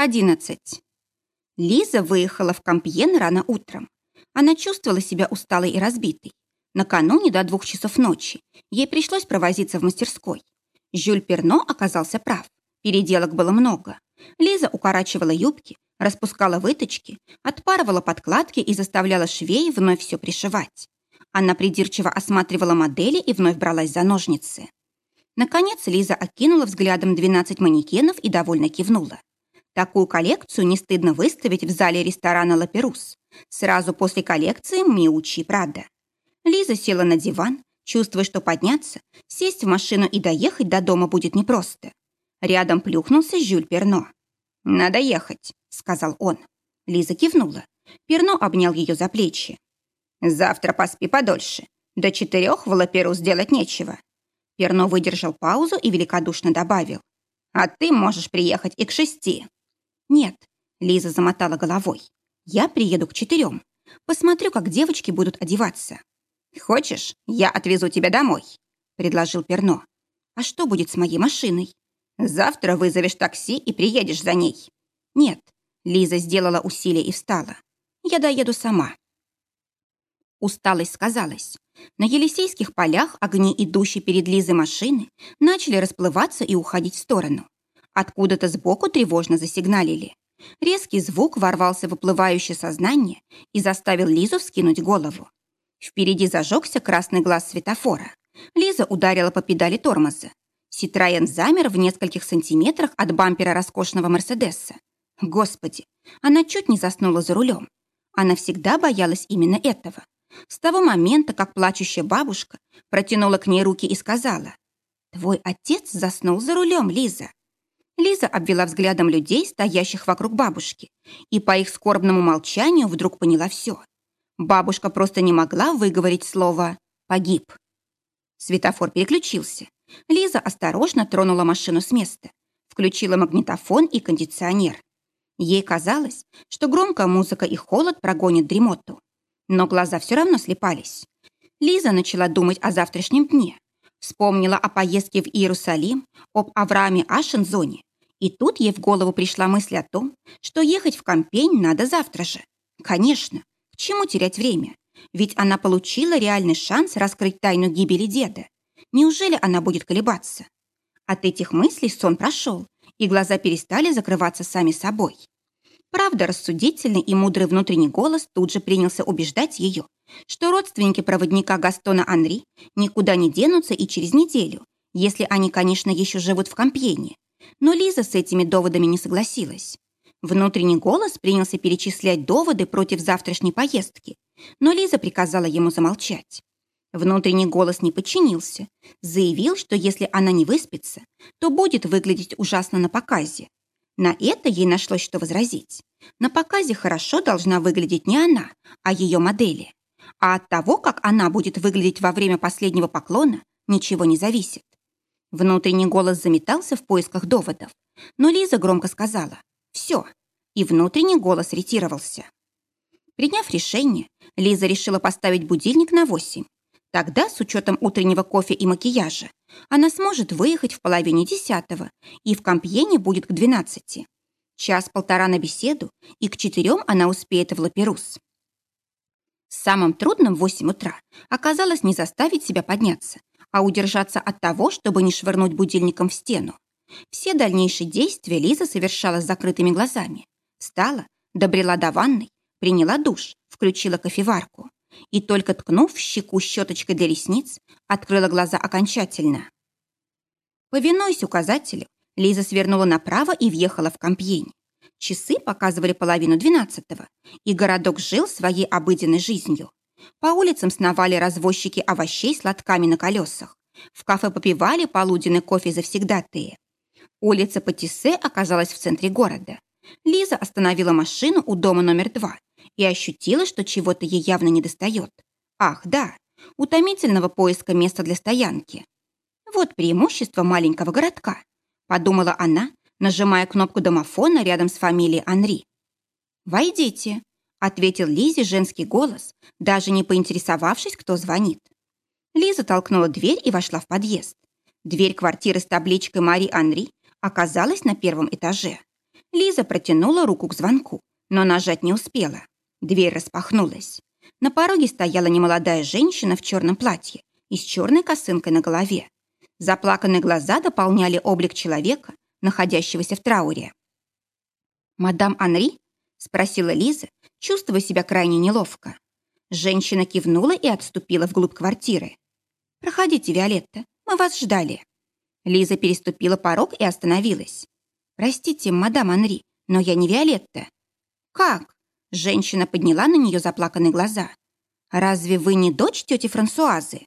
11. Лиза выехала в Кампьен рано утром. Она чувствовала себя усталой и разбитой. Накануне до двух часов ночи ей пришлось провозиться в мастерской. Жюль Перно оказался прав. Переделок было много. Лиза укорачивала юбки, распускала выточки, отпарывала подкладки и заставляла швей вновь все пришивать. Она придирчиво осматривала модели и вновь бралась за ножницы. Наконец Лиза окинула взглядом 12 манекенов и довольно кивнула. Такую коллекцию не стыдно выставить в зале ресторана «Лаперус» сразу после коллекции «Миучи Прада». Лиза села на диван, чувствуя, что подняться, сесть в машину и доехать до дома будет непросто. Рядом плюхнулся Жюль Перно. «Надо ехать», — сказал он. Лиза кивнула. Перно обнял ее за плечи. «Завтра поспи подольше. До четырех в Лаперус делать нечего». Перно выдержал паузу и великодушно добавил. «А ты можешь приехать и к шести». «Нет», — Лиза замотала головой. «Я приеду к четырем. Посмотрю, как девочки будут одеваться». «Хочешь, я отвезу тебя домой?» — предложил Перно. «А что будет с моей машиной?» «Завтра вызовешь такси и приедешь за ней». «Нет», — Лиза сделала усилие и встала. «Я доеду сама». Усталость сказалась. На Елисейских полях огни, идущие перед Лизой машины, начали расплываться и уходить в сторону. Откуда-то сбоку тревожно засигналили. Резкий звук ворвался в выплывающее сознание и заставил Лизу вскинуть голову. Впереди зажегся красный глаз светофора. Лиза ударила по педали тормоза. Ситроен замер в нескольких сантиметрах от бампера роскошного Мерседеса. Господи, она чуть не заснула за рулем. Она всегда боялась именно этого. С того момента, как плачущая бабушка протянула к ней руки и сказала, «Твой отец заснул за рулем, Лиза». Лиза обвела взглядом людей, стоящих вокруг бабушки, и по их скорбному молчанию вдруг поняла все. Бабушка просто не могла выговорить слово «погиб». Светофор переключился. Лиза осторожно тронула машину с места, включила магнитофон и кондиционер. Ей казалось, что громкая музыка и холод прогонят дремоту. Но глаза все равно слепались. Лиза начала думать о завтрашнем дне. Вспомнила о поездке в Иерусалим, об Аврааме Ашензоне и тут ей в голову пришла мысль о том, что ехать в Компень надо завтра же. Конечно, к чему терять время? Ведь она получила реальный шанс раскрыть тайну гибели деда. Неужели она будет колебаться? От этих мыслей сон прошел, и глаза перестали закрываться сами собой. Правда, рассудительный и мудрый внутренний голос тут же принялся убеждать ее, что родственники проводника Гастона Анри никуда не денутся и через неделю, если они, конечно, еще живут в Компьене, но Лиза с этими доводами не согласилась. Внутренний голос принялся перечислять доводы против завтрашней поездки, но Лиза приказала ему замолчать. Внутренний голос не подчинился, заявил, что если она не выспится, то будет выглядеть ужасно на показе. На это ей нашлось что возразить. На показе хорошо должна выглядеть не она, а ее модели. А от того, как она будет выглядеть во время последнего поклона, ничего не зависит. Внутренний голос заметался в поисках доводов, но Лиза громко сказала «Все», и внутренний голос ретировался. Приняв решение, Лиза решила поставить будильник на 8. Тогда, с учетом утреннего кофе и макияжа, она сможет выехать в половине десятого, и в Компьене будет к 12. Час-полтора на беседу, и к четырем она успеет в Лаперус. Самым трудным в 8 утра оказалось не заставить себя подняться, а удержаться от того, чтобы не швырнуть будильником в стену. Все дальнейшие действия Лиза совершала с закрытыми глазами. Встала, добрела до ванной, приняла душ, включила кофеварку. И только ткнув щеку щеточкой для ресниц, открыла глаза окончательно. Повинуясь указателю, Лиза свернула направо и въехала в Компьень. Часы показывали половину двенадцатого, и городок жил своей обыденной жизнью. По улицам сновали развозчики овощей с лотками на колесах. В кафе попивали полуденный кофе завсегдатые. Улица Патиссе оказалась в центре города. Лиза остановила машину у дома номер два и ощутила, что чего-то ей явно недостает. Ах, да, утомительного поиска места для стоянки. Вот преимущество маленького городка, подумала она, нажимая кнопку домофона рядом с фамилией Анри. «Войдите», ответил Лизе женский голос, даже не поинтересовавшись, кто звонит. Лиза толкнула дверь и вошла в подъезд. Дверь квартиры с табличкой Мари Анри оказалась на первом этаже. Лиза протянула руку к звонку, но нажать не успела. Дверь распахнулась. На пороге стояла немолодая женщина в черном платье и с черной косынкой на голове. Заплаканные глаза дополняли облик человека, находящегося в трауре. «Мадам Анри?» – спросила Лиза, чувствуя себя крайне неловко. Женщина кивнула и отступила вглубь квартиры. «Проходите, Виолетта, мы вас ждали». Лиза переступила порог и остановилась. «Простите, мадам Анри, но я не Виолетта». «Как?» Женщина подняла на нее заплаканные глаза. «Разве вы не дочь тети Франсуазы?»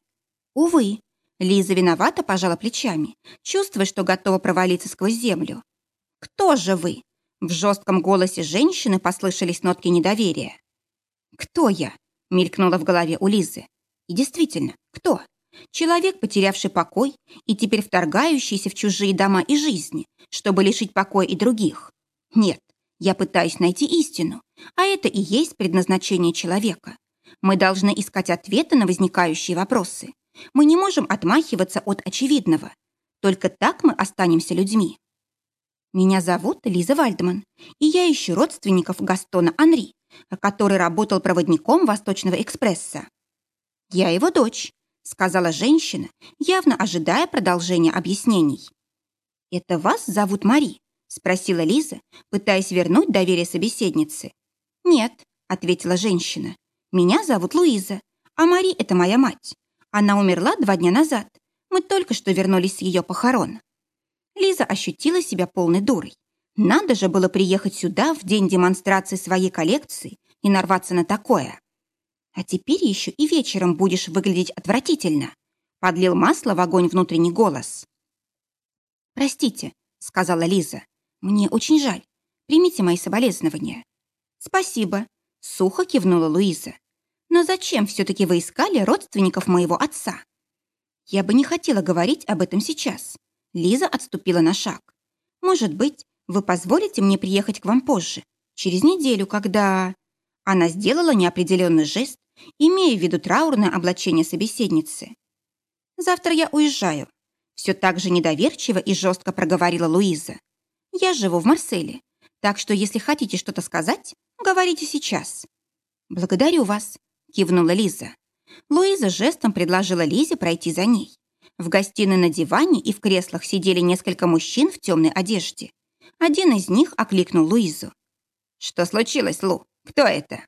«Увы». Лиза виновата пожала плечами, чувствуя, что готова провалиться сквозь землю. «Кто же вы?» В жестком голосе женщины послышались нотки недоверия. «Кто я?» — мелькнула в голове у Лизы. «И действительно, кто? Человек, потерявший покой и теперь вторгающийся в чужие дома и жизни, чтобы лишить покоя и других? Нет, я пытаюсь найти истину, а это и есть предназначение человека. Мы должны искать ответы на возникающие вопросы. Мы не можем отмахиваться от очевидного. Только так мы останемся людьми. Меня зовут Лиза Вальдман, и я ищу родственников Гастона Анри, который работал проводником Восточного экспресса. Я его дочь, сказала женщина, явно ожидая продолжения объяснений. «Это вас зовут Мари?» спросила Лиза, пытаясь вернуть доверие собеседницы. «Нет», — ответила женщина. «Меня зовут Луиза, а Мари — это моя мать. Она умерла два дня назад. Мы только что вернулись с ее похорон». Лиза ощутила себя полной дурой. Надо же было приехать сюда в день демонстрации своей коллекции и нарваться на такое. А теперь еще и вечером будешь выглядеть отвратительно. Подлил масло в огонь внутренний голос. «Простите», — сказала Лиза. «Мне очень жаль. Примите мои соболезнования». «Спасибо», — сухо кивнула Луиза. «Но зачем все-таки вы искали родственников моего отца?» «Я бы не хотела говорить об этом сейчас». Лиза отступила на шаг. «Может быть, вы позволите мне приехать к вам позже, через неделю, когда...» Она сделала неопределенный жест, имея в виду траурное облачение собеседницы. «Завтра я уезжаю», — все так же недоверчиво и жестко проговорила Луиза. Я живу в Марселе, так что если хотите что-то сказать, говорите сейчас». «Благодарю вас», — кивнула Лиза. Луиза жестом предложила Лизе пройти за ней. В гостиной на диване и в креслах сидели несколько мужчин в темной одежде. Один из них окликнул Луизу. «Что случилось, Лу? Кто это?»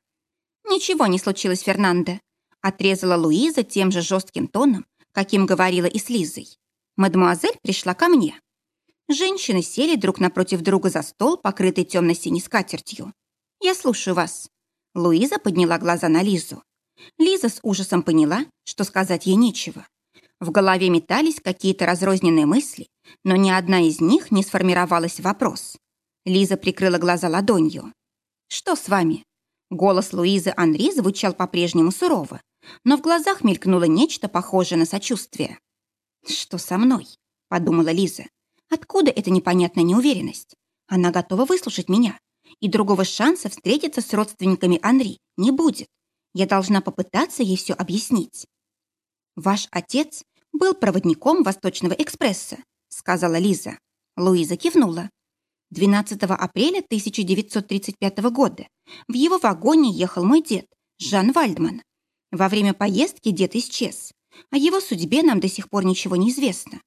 «Ничего не случилось, Фернандо», — отрезала Луиза тем же жестким тоном, каким говорила и с Лизой. «Мадемуазель пришла ко мне». Женщины сели друг напротив друга за стол, покрытый темно-синей скатертью. «Я слушаю вас». Луиза подняла глаза на Лизу. Лиза с ужасом поняла, что сказать ей нечего. В голове метались какие-то разрозненные мысли, но ни одна из них не сформировалась в вопрос. Лиза прикрыла глаза ладонью. «Что с вами?» Голос Луизы Анри звучал по-прежнему сурово, но в глазах мелькнуло нечто похожее на сочувствие. «Что со мной?» – подумала Лиза. Откуда эта непонятная неуверенность? Она готова выслушать меня. И другого шанса встретиться с родственниками Анри не будет. Я должна попытаться ей все объяснить. «Ваш отец был проводником Восточного экспресса», сказала Лиза. Луиза кивнула. 12 апреля 1935 года в его вагоне ехал мой дед, Жан Вальдман. Во время поездки дед исчез. О его судьбе нам до сих пор ничего не известно.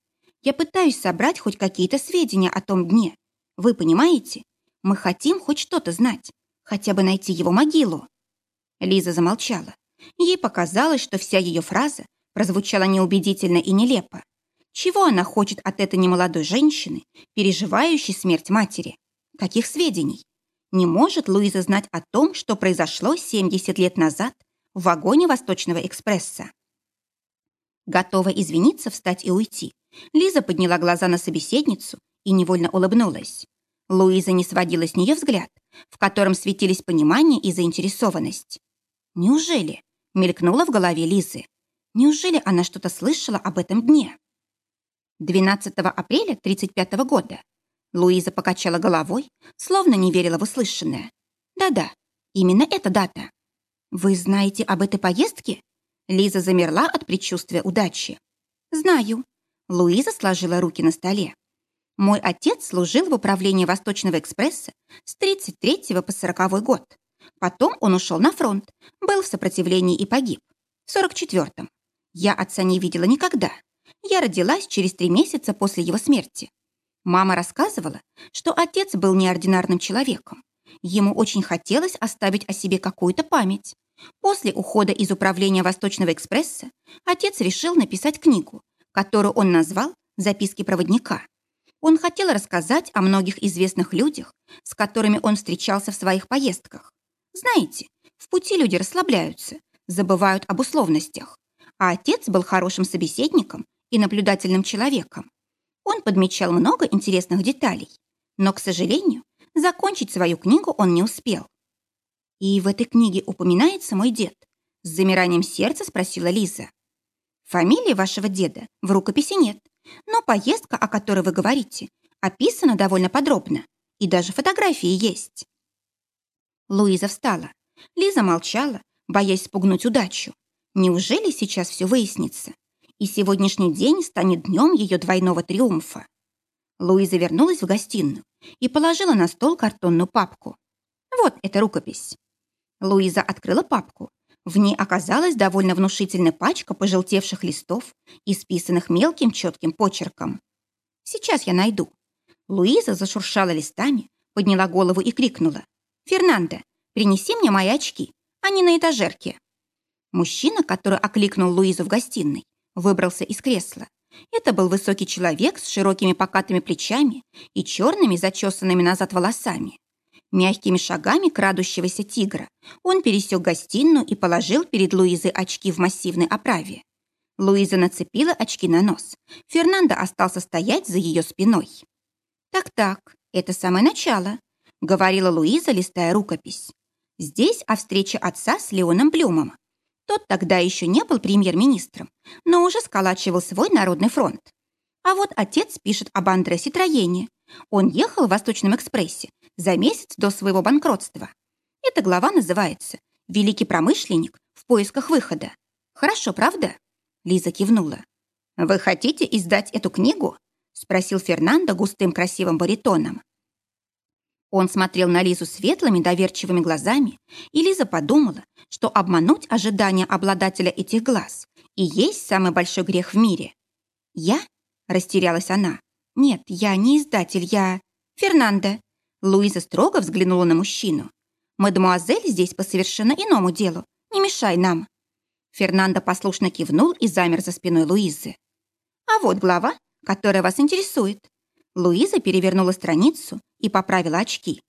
Я пытаюсь собрать хоть какие-то сведения о том дне. Вы понимаете? Мы хотим хоть что-то знать. Хотя бы найти его могилу». Лиза замолчала. Ей показалось, что вся ее фраза прозвучала неубедительно и нелепо. Чего она хочет от этой немолодой женщины, переживающей смерть матери? Каких сведений? Не может Луиза знать о том, что произошло 70 лет назад в вагоне Восточного экспресса. Готова извиниться, встать и уйти, Лиза подняла глаза на собеседницу и невольно улыбнулась. Луиза не сводила с нее взгляд, в котором светились понимание и заинтересованность. «Неужели?» — мелькнула в голове Лизы. «Неужели она что-то слышала об этом дне?» 12 апреля 35 года. Луиза покачала головой, словно не верила в услышанное. «Да-да, именно эта дата». «Вы знаете об этой поездке?» Лиза замерла от предчувствия удачи. «Знаю», Луиза сложила руки на столе. Мой отец служил в управлении Восточного экспресса с 33 по 40 год. Потом он ушел на фронт, был в сопротивлении и погиб. В 44-м. Я отца не видела никогда. Я родилась через три месяца после его смерти. Мама рассказывала, что отец был неординарным человеком. Ему очень хотелось оставить о себе какую-то память. После ухода из управления Восточного экспресса отец решил написать книгу, которую он назвал «Записки проводника». Он хотел рассказать о многих известных людях, с которыми он встречался в своих поездках. Знаете, в пути люди расслабляются, забывают об условностях. А отец был хорошим собеседником и наблюдательным человеком. Он подмечал много интересных деталей, но, к сожалению, закончить свою книгу он не успел. «И в этой книге упоминается мой дед?» С замиранием сердца спросила Лиза. «Фамилии вашего деда в рукописи нет, но поездка, о которой вы говорите, описана довольно подробно, и даже фотографии есть. Луиза встала. Лиза молчала, боясь спугнуть удачу. Неужели сейчас все выяснится? И сегодняшний день станет днем ее двойного триумфа. Луиза вернулась в гостиную и положила на стол картонную папку. Вот эта рукопись. Луиза открыла папку в ней оказалась довольно внушительная пачка пожелтевших листов, исписанных мелким четким почерком. «Сейчас я найду». Луиза зашуршала листами, подняла голову и крикнула. «Фернандо, принеси мне мои очки, они на этажерке». Мужчина, который окликнул Луизу в гостиной, выбрался из кресла. Это был высокий человек с широкими покатыми плечами и черными зачесанными назад волосами. Мягкими шагами крадущегося тигра он пересек гостиную и положил перед Луизой очки в массивной оправе. Луиза нацепила очки на нос. Фернандо остался стоять за ее спиной. «Так-так, это самое начало», — говорила Луиза, листая рукопись. «Здесь о встрече отца с Леоном Блюмом. Тот тогда еще не был премьер-министром, но уже сколачивал свой народный фронт. А вот отец пишет об Андресе Троене. Он ехал в Восточном экспрессе за месяц до своего банкротства. Эта глава называется «Великий промышленник в поисках выхода». Хорошо, правда?» Лиза кивнула. «Вы хотите издать эту книгу?» спросил Фернандо густым красивым баритоном. Он смотрел на Лизу светлыми доверчивыми глазами, и Лиза подумала, что обмануть ожидания обладателя этих глаз и есть самый большой грех в мире. «Я?» – растерялась она. «Нет, я не издатель, я...» «Фернандо, Луиза строго взглянула на мужчину. «Мадемуазель здесь по совершенно иному делу. Не мешай нам». Фернандо послушно кивнул и замер за спиной Луизы. «А вот глава, которая вас интересует». Луиза перевернула страницу и поправила очки.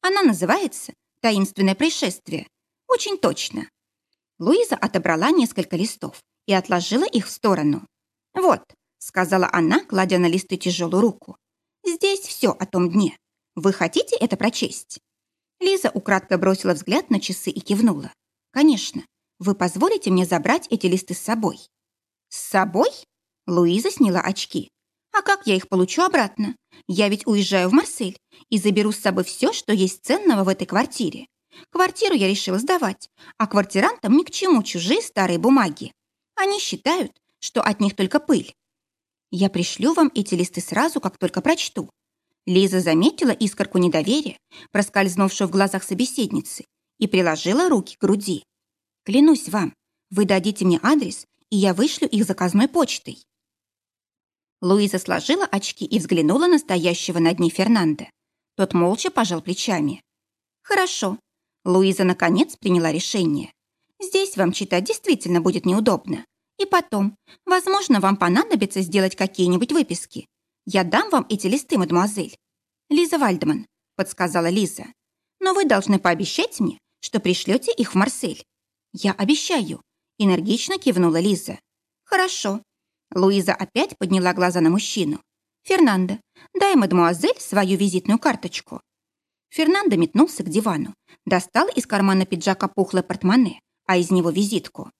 Она называется «Таинственное происшествие». Очень точно. Луиза отобрала несколько листов и отложила их в сторону. «Вот», — сказала она, кладя на листы тяжелую руку. «Здесь все о том дне. Вы хотите это прочесть?» Лиза украдкой бросила взгляд на часы и кивнула. «Конечно. Вы позволите мне забрать эти листы с собой?» «С собой?» Луиза сняла очки. «А как я их получу обратно? Я ведь уезжаю в Марсель и заберу с собой все, что есть ценного в этой квартире. Квартиру я решила сдавать, а квартирантам ни к чему чужие старые бумаги. Они считают, что от них только пыль. Я пришлю вам эти листы сразу, как только прочту. Лиза заметила искорку недоверия, проскользнувшую в глазах собеседницы, и приложила руки к груди. «Клянусь вам, вы дадите мне адрес, и я вышлю их заказной почтой». Луиза сложила очки и взглянула на стоящего над ней Фернандо. Тот молча пожал плечами. «Хорошо». Луиза, наконец, приняла решение. «Здесь вам читать действительно будет неудобно. И потом, возможно, вам понадобится сделать какие-нибудь выписки. «Я дам вам эти листы, мадемуазель». «Лиза Вальдман», — подсказала Лиза. «Но вы должны пообещать мне, что пришлете их в Марсель». «Я обещаю», — энергично кивнула Лиза. «Хорошо». Луиза опять подняла глаза на мужчину. «Фернандо, дай мадемуазель свою визитную карточку». Фернандо метнулся к дивану, достал из кармана пиджака пухлое портмоне, а из него визитку.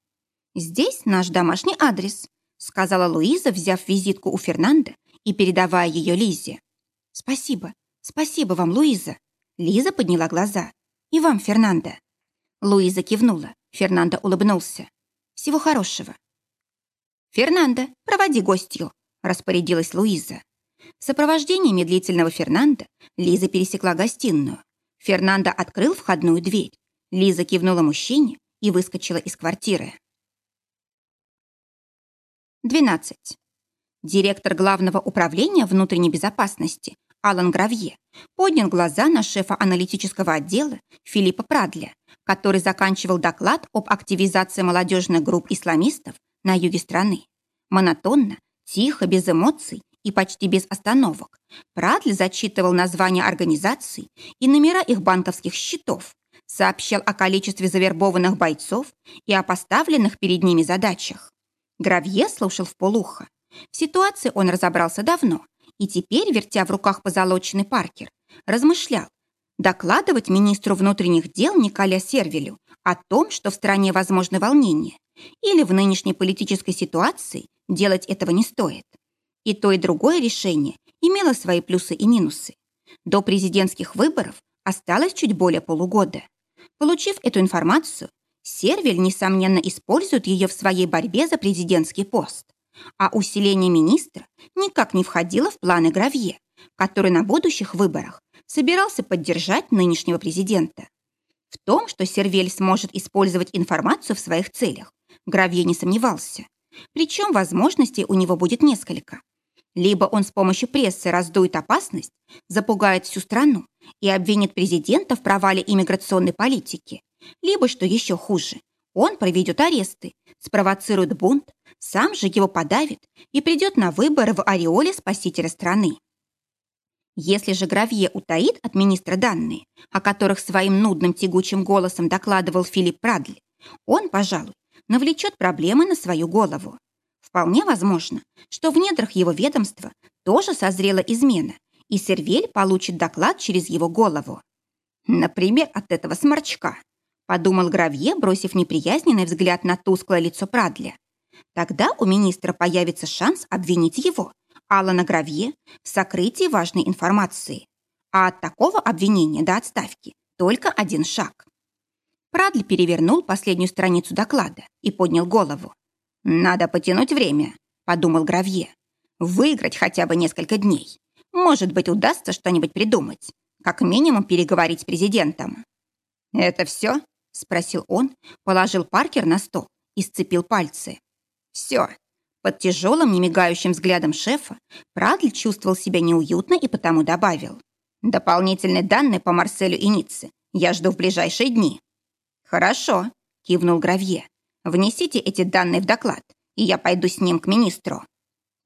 «Здесь наш домашний адрес», сказала Луиза, взяв визитку у Фернандо и передавая ее Лизе. «Спасибо, спасибо вам, Луиза!» Лиза подняла глаза. «И вам, Фернандо!» Луиза кивнула. Фернандо улыбнулся. «Всего хорошего!» «Фернандо, проводи гостью!» распорядилась Луиза. В сопровождении медлительного Фернанда Лиза пересекла гостиную. Фернандо открыл входную дверь. Лиза кивнула мужчине и выскочила из квартиры. 12. Директор Главного управления внутренней безопасности Алан Гравье поднял глаза на шефа аналитического отдела Филиппа Прадля, который заканчивал доклад об активизации молодежных групп исламистов на юге страны. Монотонно, тихо, без эмоций и почти без остановок. Прадли зачитывал названия организаций и номера их банковских счетов, сообщал о количестве завербованных бойцов и о поставленных перед ними задачах. Гравье слушал в полухо. В ситуации он разобрался давно и теперь, вертя в руках позолоченный паркер, размышлял, докладывать министру внутренних дел Николя Сервелю о том, что в стране возможны волнения, или в нынешней политической ситуации делать этого не стоит. И то, и другое решение имело свои плюсы и минусы. До президентских выборов осталось чуть более полугода. Получив эту информацию, Сервель, несомненно, использует ее в своей борьбе за президентский пост. А усиление министра никак не входило в планы Гравье, который на будущих выборах собирался поддержать нынешнего президента. В том, что Сервель сможет использовать информацию в своих целях, Гравье не сомневался. Причем возможностей у него будет несколько. Либо он с помощью прессы раздует опасность, запугает всю страну и обвинит президента в провале иммиграционной политики, либо, что еще хуже, он проведет аресты, спровоцирует бунт, сам же его подавит и придет на выборы в ореоле спасителя страны. Если же Гравье утаит от министра данные, о которых своим нудным тягучим голосом докладывал Филипп Прадли, он, пожалуй, навлечет проблемы на свою голову. Вполне возможно, что в недрах его ведомства тоже созрела измена, и Сервель получит доклад через его голову. Например, от этого сморчка, подумал Гравье, бросив неприязненный взгляд на тусклое лицо Прадля. Тогда у министра появится шанс обвинить его, Алана Гравье, в сокрытии важной информации. А от такого обвинения до отставки только один шаг. Прадль перевернул последнюю страницу доклада и поднял голову. «Надо потянуть время», — подумал Гравье. «Выиграть хотя бы несколько дней. Может быть, удастся что-нибудь придумать. Как минимум переговорить с президентом». «Это все?» — спросил он, положил Паркер на стол и сцепил пальцы. «Все». Под тяжелым, немигающим взглядом шефа Прадль чувствовал себя неуютно и потому добавил. «Дополнительные данные по Марселю и Ницце я жду в ближайшие дни». «Хорошо», — кивнул Гравье. «Внесите эти данные в доклад, и я пойду с ним к министру».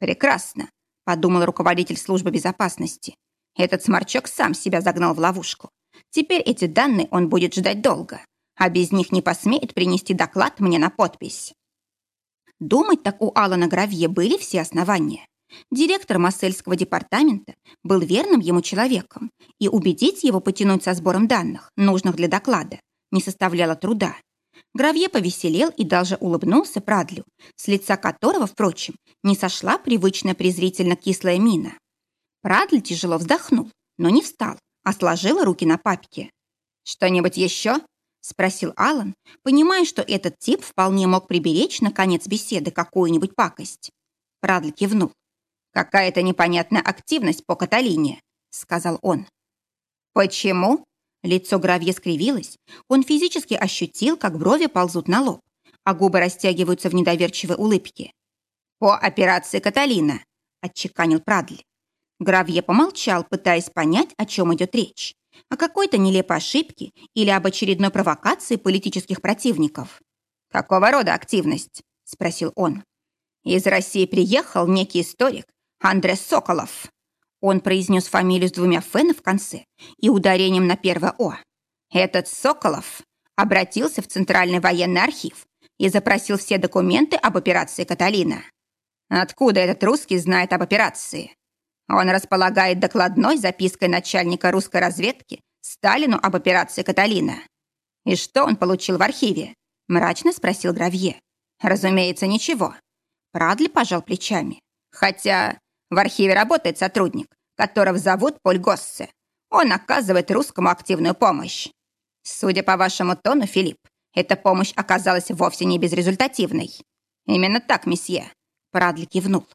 «Прекрасно», — подумал руководитель службы безопасности. «Этот сморчок сам себя загнал в ловушку. Теперь эти данные он будет ждать долго, а без них не посмеет принести доклад мне на подпись». Думать так у Алана Гравье были все основания. Директор Массельского департамента был верным ему человеком, и убедить его потянуть со сбором данных, нужных для доклада, не составляло труда. Гравье повеселел и даже улыбнулся Прадлю, с лица которого, впрочем, не сошла привычная презрительно-кислая мина. Прадль тяжело вздохнул, но не встал, а сложил руки на папке. «Что-нибудь еще?» — спросил Алан, понимая, что этот тип вполне мог приберечь на конец беседы какую-нибудь пакость. Прадль кивнул. «Какая-то непонятная активность по Каталине», — сказал он. «Почему?» Лицо Гравье скривилось. Он физически ощутил, как брови ползут на лоб, а губы растягиваются в недоверчивой улыбке. «По операции Каталина», — отчеканил Прадли. Гравье помолчал, пытаясь понять, о чем идет речь. О какой-то нелепой ошибке или об очередной провокации политических противников. «Какого рода активность?» — спросил он. «Из России приехал некий историк Андрес Соколов». Он произнес фамилию с двумя «ф» в конце и ударением на первое «о». Этот Соколов обратился в Центральный военный архив и запросил все документы об операции «Каталина». Откуда этот русский знает об операции? Он располагает докладной запиской начальника русской разведки Сталину об операции «Каталина». «И что он получил в архиве?» – мрачно спросил Гравье. «Разумеется, ничего». Прадли пожал плечами. «Хотя в архиве работает сотрудник, которого зовут Поль Госсе. Он оказывает русскому активную помощь. Судя по вашему тону, Филипп, эта помощь оказалась вовсе не безрезультативной. Именно так, месье. Прадли кивнул.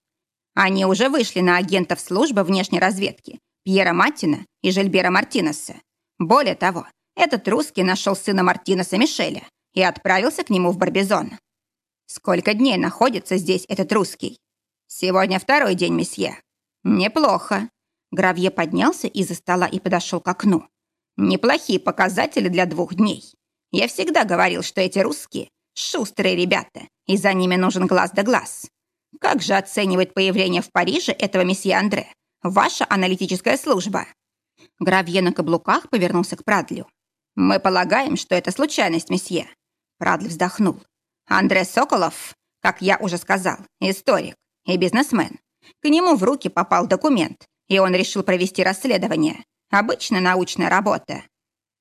Они уже вышли на агентов службы внешней разведки Пьера Маттина и Жильбера Мартинеса. Более того, этот русский нашел сына Мартинеса Мишеля и отправился к нему в Барбизон. Сколько дней находится здесь этот русский? Сегодня второй день, месье. Неплохо. Гравье поднялся из-за стола и подошел к окну. Неплохие показатели для двух дней. Я всегда говорил, что эти русские — шустрые ребята, и за ними нужен глаз да глаз. Как же оценивает появление в Париже этого месье Андре ваша аналитическая служба?» Гравье на каблуках повернулся к Прадлю. «Мы полагаем, что это случайность, месье». Прадль вздохнул. «Андре Соколов, как я уже сказал, историк и бизнесмен. К нему в руки попал документ, и он решил провести расследование. Обычная научная работа».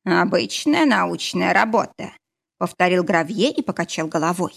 «Обычная научная работа», — повторил Гравье и покачал головой.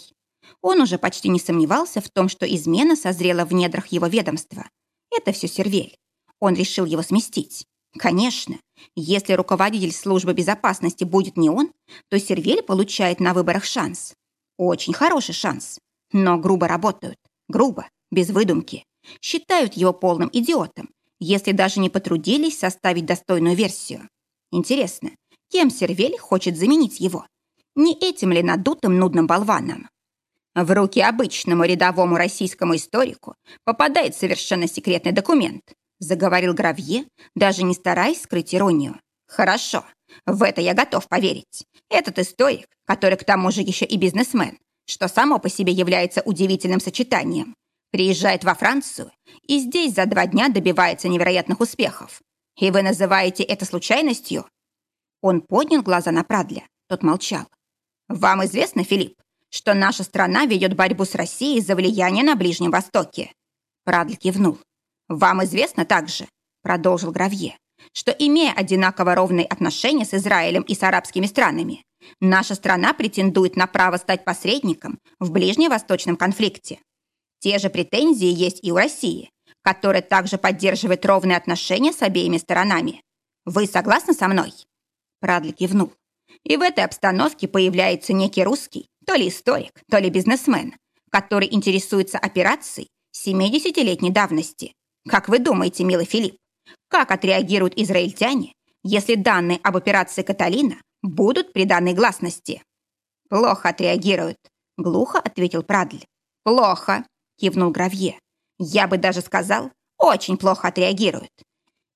Он уже почти не сомневался в том, что измена созрела в недрах его ведомства. Это все Сервель. Он решил его сместить. Конечно, если руководитель службы безопасности будет не он, то Сервель получает на выборах шанс. Очень хороший шанс. Но грубо работают. Грубо, без выдумки. Считают его полным идиотом, если даже не потрудились составить достойную версию. Интересно, кем Сервель хочет заменить его? Не этим ли надутым нудным болваном? В руки обычному рядовому российскому историку попадает совершенно секретный документ, заговорил Гравье, даже не стараясь скрыть иронию. Хорошо, в это я готов поверить. Этот историк, который к тому же еще и бизнесмен, что само по себе является удивительным сочетанием, приезжает во Францию и здесь за два дня добивается невероятных успехов. И вы называете это случайностью? Он поднял глаза на Прадля, тот молчал. Вам известно, Филипп, что наша страна ведет борьбу с Россией за влияние на Ближнем Востоке. Прадль кивнул. Вам известно также, продолжил Гравье, что, имея одинаково ровные отношения с Израилем и с арабскими странами, наша страна претендует на право стать посредником в ближневосточном конфликте. Те же претензии есть и у России, которая также поддерживает ровные отношения с обеими сторонами. Вы согласны со мной?» Прадли кивнул. И в этой обстановке появляется некий русский, то ли историк, то ли бизнесмен, который интересуется операцией 70-летней давности. Как вы думаете, милый Филипп, как отреагируют израильтяне, если данные об операции «Каталина» будут приданы гласности? Плохо отреагируют, глухо ответил Прадль. Плохо, кивнул Гравье. Я бы даже сказал, очень плохо отреагируют.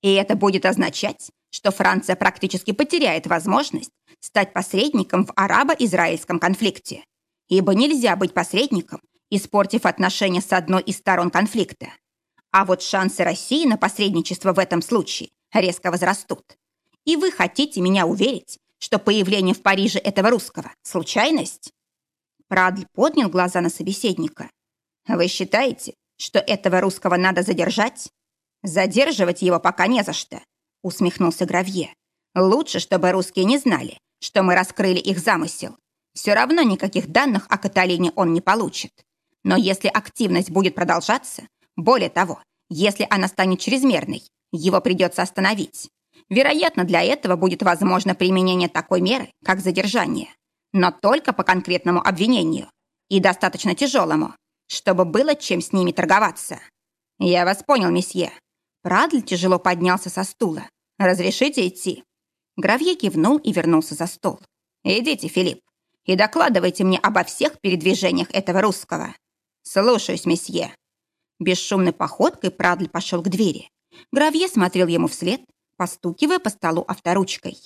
И это будет означать, что Франция практически потеряет возможность стать посредником в арабо-израильском конфликте. Ибо нельзя быть посредником, испортив отношения с одной из сторон конфликта. А вот шансы России на посредничество в этом случае резко возрастут. И вы хотите меня уверить, что появление в Париже этого русского – случайность? Прадль поднял глаза на собеседника. Вы считаете, что этого русского надо задержать? Задерживать его пока не за что, усмехнулся Гравье. Лучше, чтобы русские не знали, что мы раскрыли их замысел. Все равно никаких данных о Каталине он не получит. Но если активность будет продолжаться, более того, если она станет чрезмерной, его придется остановить. Вероятно, для этого будет возможно применение такой меры, как задержание. Но только по конкретному обвинению. И достаточно тяжелому, чтобы было чем с ними торговаться. Я вас понял, месье. Прадль тяжело поднялся со стула. Разрешите идти? Гравье кивнул и вернулся за стол. «Идите, Филипп, и докладывайте мне обо всех передвижениях этого русского». «Слушаюсь, месье». Бесшумной походкой Прадль пошел к двери. Гравье смотрел ему вслед, постукивая по столу авторучкой.